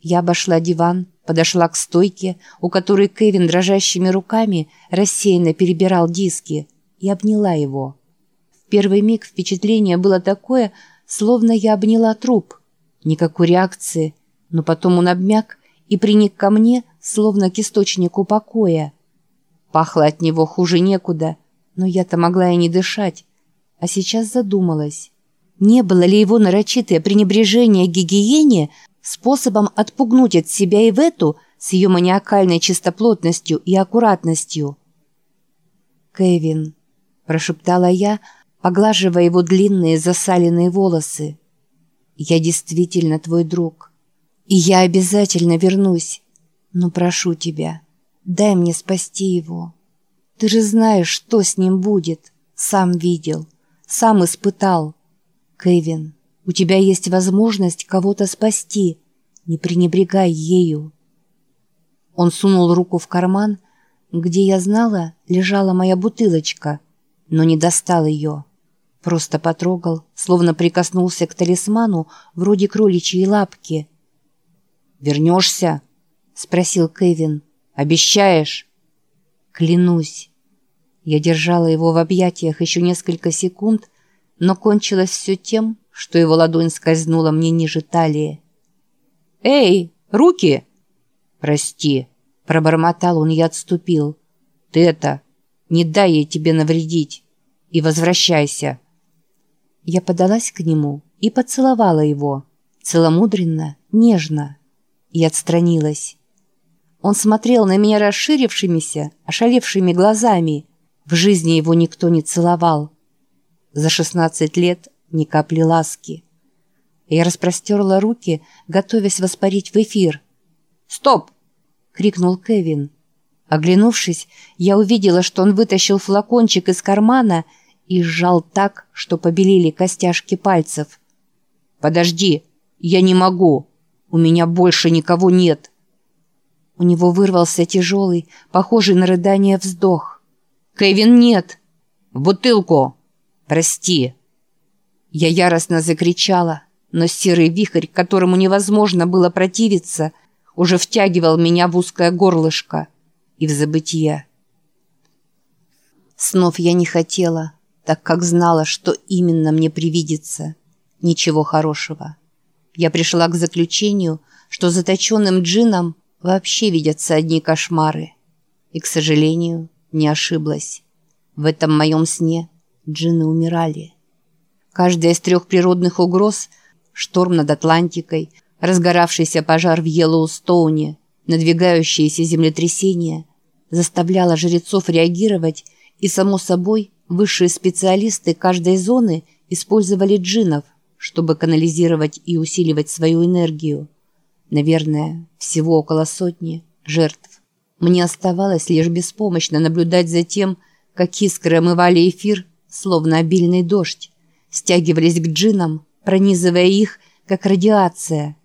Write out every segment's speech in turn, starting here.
Я обошла диван, подошла к стойке, у которой Кевин дрожащими руками рассеянно перебирал диски, и обняла его. В первый миг впечатление было такое, словно я обняла труп. Никакой реакции, но потом он обмяк и приник ко мне, словно к источнику покоя. Пахло от него хуже некуда, но я-то могла и не дышать. А сейчас задумалась, не было ли его нарочитое пренебрежение к гигиене способом отпугнуть от себя и в эту с ее маниакальной чистоплотностью и аккуратностью. «Кевин», – прошептала я, поглаживая его длинные засаленные волосы. «Я действительно твой друг, и я обязательно вернусь, но прошу тебя, дай мне спасти его. Ты же знаешь, что с ним будет, сам видел, сам испытал. Кевин, у тебя есть возможность кого-то спасти, не пренебрегай ею». Он сунул руку в карман, где я знала, лежала моя бутылочка, но не достал ее. Просто потрогал, словно прикоснулся к талисману вроде кроличьей лапки. «Вернешься?» — спросил Кевин. «Обещаешь?» «Клянусь». Я держала его в объятиях еще несколько секунд, но кончилось все тем, что его ладонь скользнула мне ниже талии. «Эй, руки!» «Прости», — пробормотал он и отступил. «Ты это, не дай ей тебе навредить, и возвращайся». Я подалась к нему и поцеловала его, целомудренно, нежно, и отстранилась. Он смотрел на меня расширившимися, ошалевшими глазами. В жизни его никто не целовал. За шестнадцать лет ни капли ласки. Я распростерла руки, готовясь воспарить в эфир. «Стоп!» — крикнул Кевин. Оглянувшись, я увидела, что он вытащил флакончик из кармана и сжал так, что побелели костяшки пальцев. «Подожди, я не могу. У меня больше никого нет». У него вырвался тяжелый, похожий на рыдание вздох. «Кевин, нет! В бутылку! Прости!» Я яростно закричала, но серый вихрь, которому невозможно было противиться, уже втягивал меня в узкое горлышко и в забытие. Снов я не хотела, так как знала, что именно мне привидится. Ничего хорошего. Я пришла к заключению, что заточенным джинам вообще видятся одни кошмары. И, к сожалению, не ошиблась. В этом моем сне джины умирали. Каждая из трех природных угроз – шторм над Атлантикой, разгоравшийся пожар в Йеллоустоуне, надвигающееся землетрясение – заставляла жрецов реагировать, и, само собой, Высшие специалисты каждой зоны использовали джинов, чтобы канализировать и усиливать свою энергию. Наверное, всего около сотни жертв. Мне оставалось лишь беспомощно наблюдать за тем, как искры омывали эфир, словно обильный дождь, стягивались к джинам, пронизывая их, как радиация.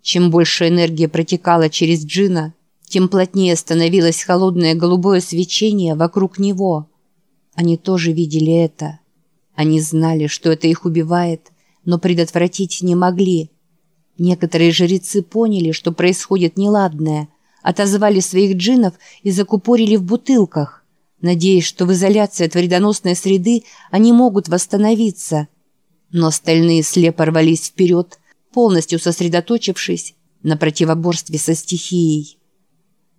Чем больше энергии протекала через джина, тем плотнее становилось холодное голубое свечение вокруг него – они тоже видели это. Они знали, что это их убивает, но предотвратить не могли. Некоторые жрецы поняли, что происходит неладное, отозвали своих джинов и закупорили в бутылках, надеясь, что в изоляции от вредоносной среды они могут восстановиться. Но остальные слепо рвались вперед, полностью сосредоточившись на противоборстве со стихией.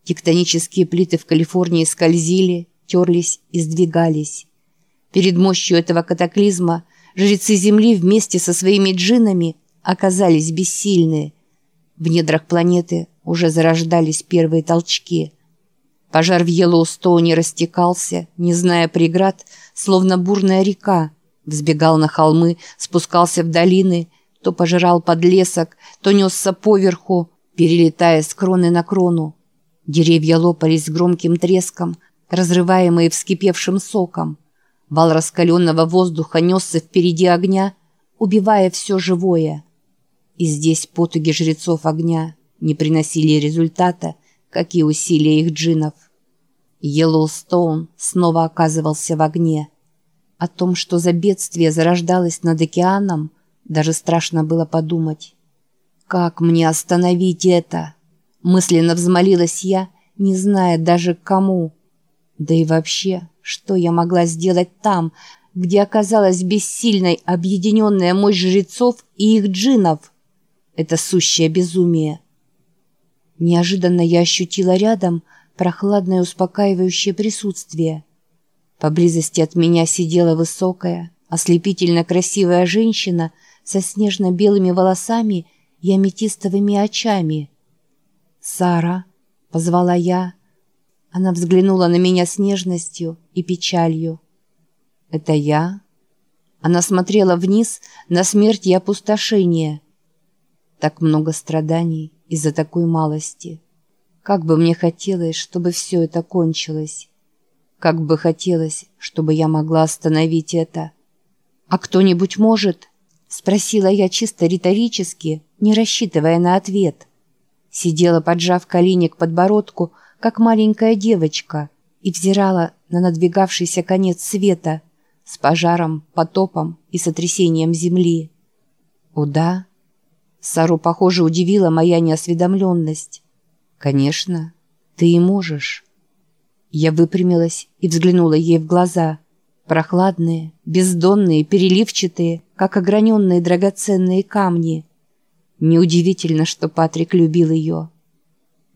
Тектонические плиты в Калифорнии скользили, терлись и сдвигались. Перед мощью этого катаклизма жрецы Земли вместе со своими джинами оказались бессильны. В недрах планеты уже зарождались первые толчки. Пожар в Йеллоустоуне растекался, не зная преград, словно бурная река. Взбегал на холмы, спускался в долины, то пожирал подлесок, то несся поверху, перелетая с кроны на крону. Деревья лопались с громким треском, разрываемые вскипевшим соком. Вал раскаленного воздуха несся впереди огня, убивая все живое. И здесь потуги жрецов огня не приносили результата, как и усилия их джинов. Йеллоустоун снова оказывался в огне. О том, что за бедствие зарождалось над океаном, даже страшно было подумать. Как мне остановить это? Мысленно взмолилась я, не зная даже к кому. Да и вообще, что я могла сделать там, где оказалась бессильной объединенная мощь жрецов и их джинов? Это сущее безумие. Неожиданно я ощутила рядом прохладное успокаивающее присутствие. Поблизости от меня сидела высокая, ослепительно красивая женщина со снежно-белыми волосами и аметистовыми очами. «Сара», — позвала я. Она взглянула на меня с нежностью и печалью. «Это я?» Она смотрела вниз на смерть и опустошение. Так много страданий из-за такой малости. Как бы мне хотелось, чтобы все это кончилось. Как бы хотелось, чтобы я могла остановить это. «А кто-нибудь может?» — спросила я чисто риторически, не рассчитывая на ответ. Сидела, поджав колени к подбородку, как маленькая девочка, и взирала на надвигавшийся конец света с пожаром, потопом и сотрясением земли. «О да?» Сару, похоже, удивила моя неосведомленность. «Конечно, ты и можешь». Я выпрямилась и взглянула ей в глаза. Прохладные, бездонные, переливчатые, как ограненные драгоценные камни. Неудивительно, что Патрик любил ее.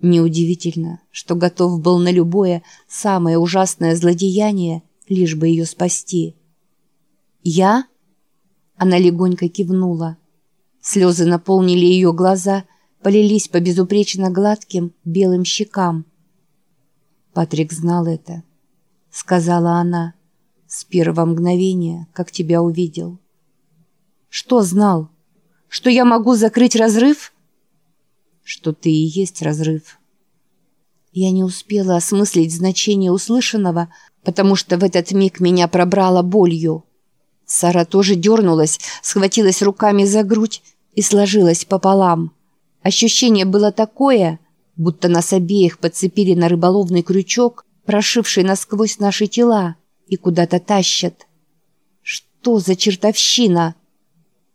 Неудивительно, что готов был на любое самое ужасное злодеяние, лишь бы ее спасти. «Я?» Она легонько кивнула. Слезы наполнили ее глаза – полились по безупречно гладким белым щекам. «Патрик знал это», — сказала она, — «с первого мгновения, как тебя увидел». «Что знал? Что я могу закрыть разрыв?» «Что ты и есть разрыв». Я не успела осмыслить значение услышанного, потому что в этот миг меня пробрало болью. Сара тоже дернулась, схватилась руками за грудь и сложилась пополам. Ощущение было такое, будто нас обеих подцепили на рыболовный крючок, прошивший насквозь наши тела, и куда-то тащат. Что за чертовщина?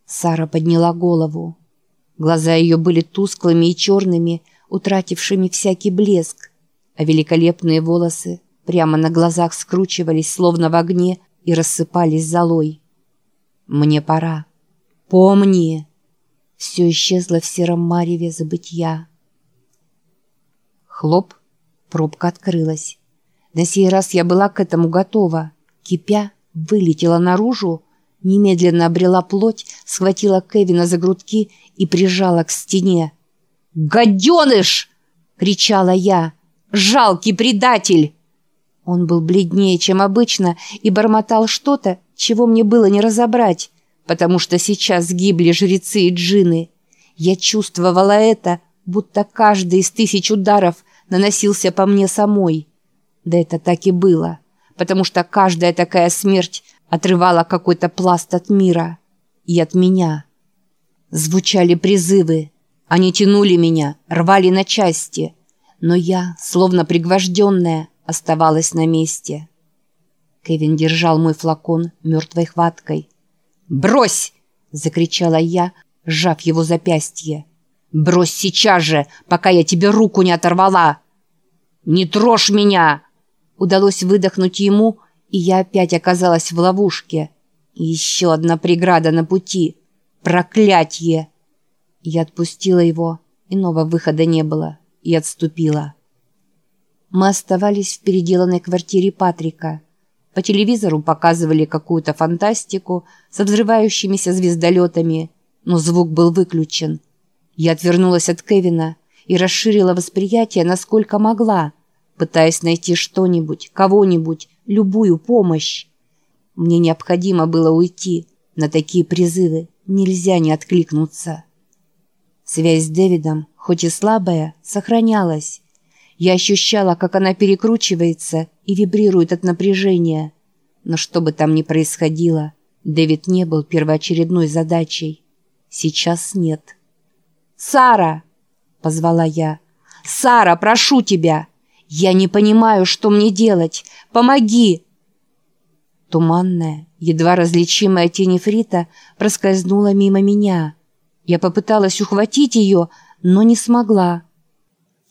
Сара подняла голову. Глаза ее были тусклыми и черными, утратившими всякий блеск, а великолепные волосы прямо на глазах скручивались, словно в огне, и рассыпались золой. «Мне пора. Помни!» Все исчезло в сером мареве забытья. Хлоп, пробка открылась. На сей раз я была к этому готова. Кипя, вылетела наружу, немедленно обрела плоть, схватила Кевина за грудки и прижала к стене. «Гаденыш!» — кричала я. «Жалкий предатель!» Он был бледнее, чем обычно, и бормотал что-то, чего мне было не разобрать потому что сейчас гибли жрецы и джины. Я чувствовала это, будто каждый из тысяч ударов наносился по мне самой. Да это так и было, потому что каждая такая смерть отрывала какой-то пласт от мира и от меня. Звучали призывы, они тянули меня, рвали на части, но я, словно пригвожденная, оставалась на месте. Кевин держал мой флакон мертвой хваткой, «Брось!» — закричала я, сжав его запястье. «Брось сейчас же, пока я тебе руку не оторвала!» «Не трожь меня!» Удалось выдохнуть ему, и я опять оказалась в ловушке. Еще одна преграда на пути. Проклятье! Я отпустила его, иного выхода не было, и отступила. Мы оставались в переделанной квартире Патрика. По телевизору показывали какую-то фантастику со взрывающимися звездолетами, но звук был выключен. Я отвернулась от Кевина и расширила восприятие, насколько могла, пытаясь найти что-нибудь, кого-нибудь, любую помощь. Мне необходимо было уйти. На такие призывы нельзя не откликнуться. Связь с Дэвидом, хоть и слабая, сохранялась. Я ощущала, как она перекручивается и вибрирует от напряжения. Но что бы там ни происходило, Дэвид не был первоочередной задачей. Сейчас нет. «Сара!» — позвала я. «Сара, прошу тебя! Я не понимаю, что мне делать! Помоги!» Туманная, едва различимая тень Фрита проскользнула мимо меня. Я попыталась ухватить ее, но не смогла.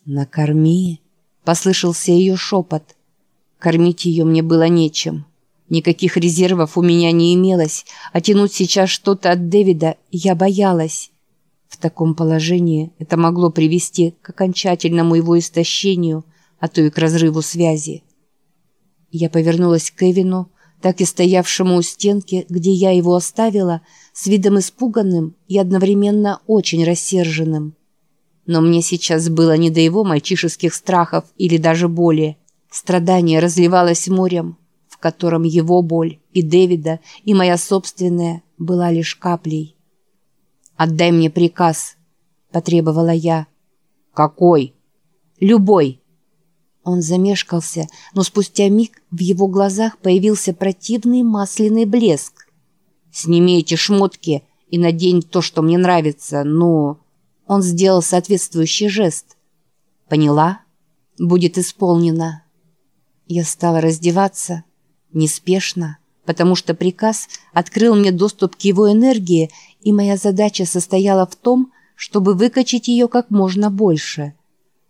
«Накорми», — послышался ее шепот. Кормить ее мне было нечем. Никаких резервов у меня не имелось, а тянуть сейчас что-то от Дэвида я боялась. В таком положении это могло привести к окончательному его истощению, а то и к разрыву связи. Я повернулась к Кевину, так и стоявшему у стенки, где я его оставила, с видом испуганным и одновременно очень рассерженным. Но мне сейчас было не до его мальчишеских страхов или даже боли. Страдание разливалось морем, в котором его боль и Дэвида, и моя собственная была лишь каплей. «Отдай мне приказ», — потребовала я. «Какой?» «Любой». Он замешкался, но спустя миг в его глазах появился противный масляный блеск. «Сними эти шмотки и надень то, что мне нравится, ну...» Он сделал соответствующий жест. «Поняла? Будет исполнено». Я стала раздеваться, неспешно, потому что приказ открыл мне доступ к его энергии, и моя задача состояла в том, чтобы выкачать ее как можно больше.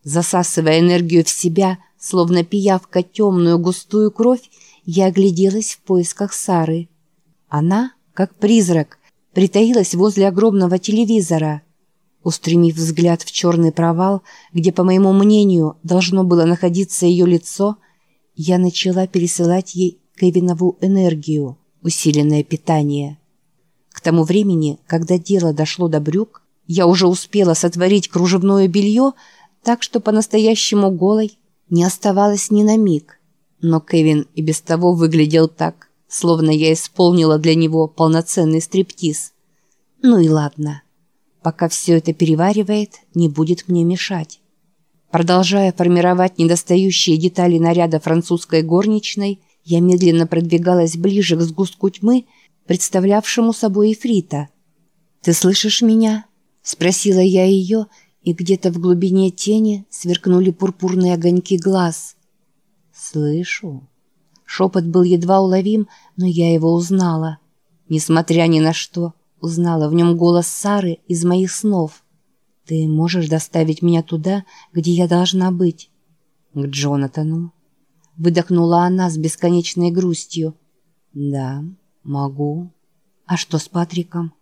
Засасывая энергию в себя, словно пиявка темную густую кровь, я огляделась в поисках Сары. Она, как призрак, притаилась возле огромного телевизора. Устремив взгляд в черный провал, где, по моему мнению, должно было находиться ее лицо, я начала пересылать ей Кевинову энергию, усиленное питание. К тому времени, когда дело дошло до брюк, я уже успела сотворить кружевное белье, так что по-настоящему голой не оставалось ни на миг. Но Кевин и без того выглядел так, словно я исполнила для него полноценный стриптиз. Ну и ладно. Пока все это переваривает, не будет мне мешать. Продолжая формировать недостающие детали наряда французской горничной, я медленно продвигалась ближе к сгустку тьмы, представлявшему собой Ифрита. «Ты слышишь меня?» — спросила я ее, и где-то в глубине тени сверкнули пурпурные огоньки глаз. «Слышу». Шепот был едва уловим, но я его узнала. Несмотря ни на что, узнала в нем голос Сары из моих снов. «Ты можешь доставить меня туда, где я должна быть?» «К Джонатану». Выдохнула она с бесконечной грустью. «Да, могу». «А что с Патриком?»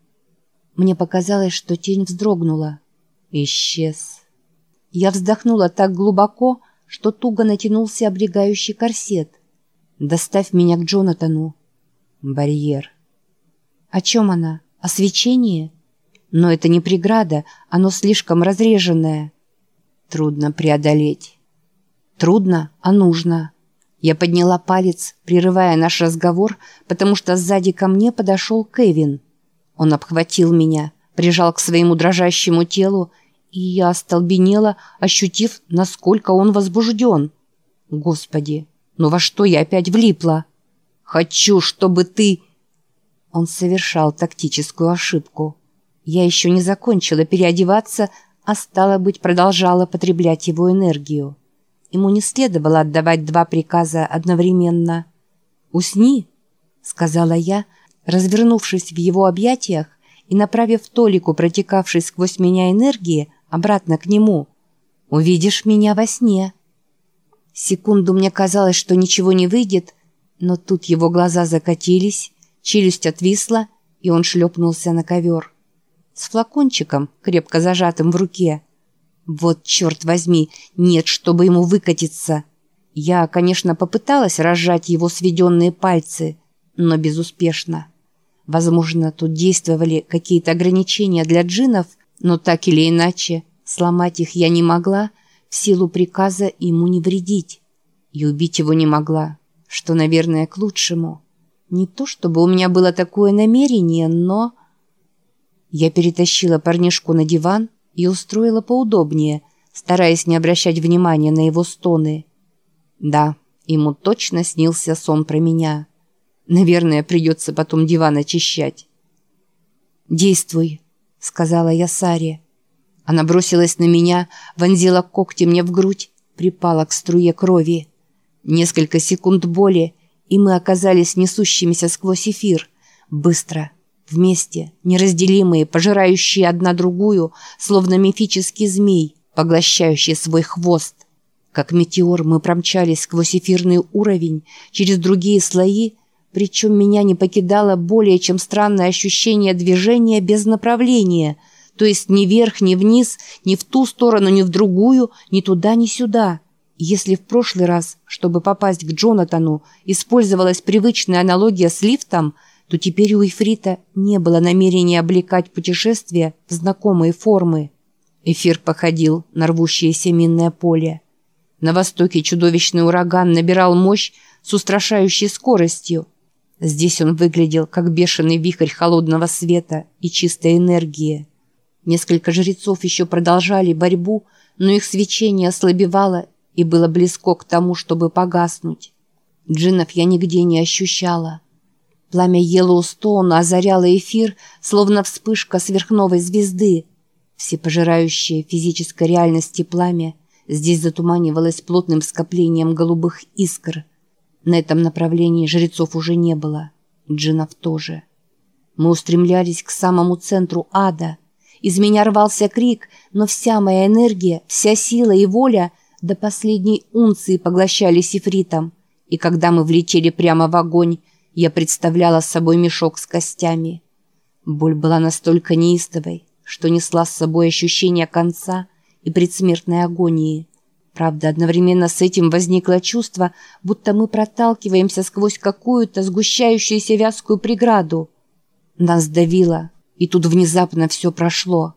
Мне показалось, что тень вздрогнула. Исчез. Я вздохнула так глубоко, что туго натянулся облегающий корсет. «Доставь меня к Джонатану». «Барьер». «О чем она? О свечении?» «Но это не преграда, оно слишком разреженное». «Трудно преодолеть». «Трудно, а нужно». Я подняла палец, прерывая наш разговор, потому что сзади ко мне подошел Кевин. Он обхватил меня, прижал к своему дрожащему телу, и я остолбенела, ощутив, насколько он возбужден. Господи, ну во что я опять влипла? Хочу, чтобы ты... Он совершал тактическую ошибку. Я еще не закончила переодеваться, а стало быть, продолжала потреблять его энергию. Ему не следовало отдавать два приказа одновременно. «Усни», — сказала я, развернувшись в его объятиях и направив Толику, протекавшей сквозь меня энергии, обратно к нему. «Увидишь меня во сне». Секунду мне казалось, что ничего не выйдет, но тут его глаза закатились, челюсть отвисла, и он шлепнулся на ковер. С флакончиком, крепко зажатым в руке. Вот черт возьми, нет, чтобы ему выкатиться. Я, конечно, попыталась разжать его сведенные пальцы, но безуспешно. Возможно, тут действовали какие-то ограничения для джинов, но так или иначе, сломать их я не могла, в силу приказа ему не вредить. И убить его не могла, что, наверное, к лучшему. Не то чтобы у меня было такое намерение, но... Я перетащила парнишку на диван, и устроила поудобнее, стараясь не обращать внимания на его стоны. Да, ему точно снился сон про меня. Наверное, придется потом диван очищать. «Действуй», — сказала я Саре. Она бросилась на меня, вонзила когти мне в грудь, припала к струе крови. Несколько секунд боли, и мы оказались несущимися сквозь эфир. Быстро, Вместе, неразделимые, пожирающие одна другую, словно мифический змей, поглощающий свой хвост. Как метеор мы промчались сквозь эфирный уровень, через другие слои, причем меня не покидало более чем странное ощущение движения без направления, то есть ни вверх, ни вниз, ни в ту сторону, ни в другую, ни туда, ни сюда. Если в прошлый раз, чтобы попасть к Джонатану, использовалась привычная аналогия с лифтом, то теперь у Эфрита не было намерения облекать путешествие в знакомые формы. Эфир походил на рвущееся минное поле. На востоке чудовищный ураган набирал мощь с устрашающей скоростью. Здесь он выглядел как бешеный вихрь холодного света и чистой энергии. Несколько жрецов еще продолжали борьбу, но их свечение ослабевало и было близко к тому, чтобы погаснуть. Джинов я нигде не ощущала. Пламя Йеллоустоуна озаряло эфир, словно вспышка сверхновой звезды. Всепожирающее физической реальности пламя здесь затуманивалось плотным скоплением голубых искр. На этом направлении жрецов уже не было. Джинов тоже. Мы устремлялись к самому центру ада. Из меня рвался крик, но вся моя энергия, вся сила и воля до последней унции поглощались ифритом. И когда мы влетели прямо в огонь, я представляла собой мешок с костями. Боль была настолько неистовой, что несла с собой ощущение конца и предсмертной агонии. Правда, одновременно с этим возникло чувство, будто мы проталкиваемся сквозь какую-то сгущающуюся вязкую преграду. Нас давило, и тут внезапно все прошло.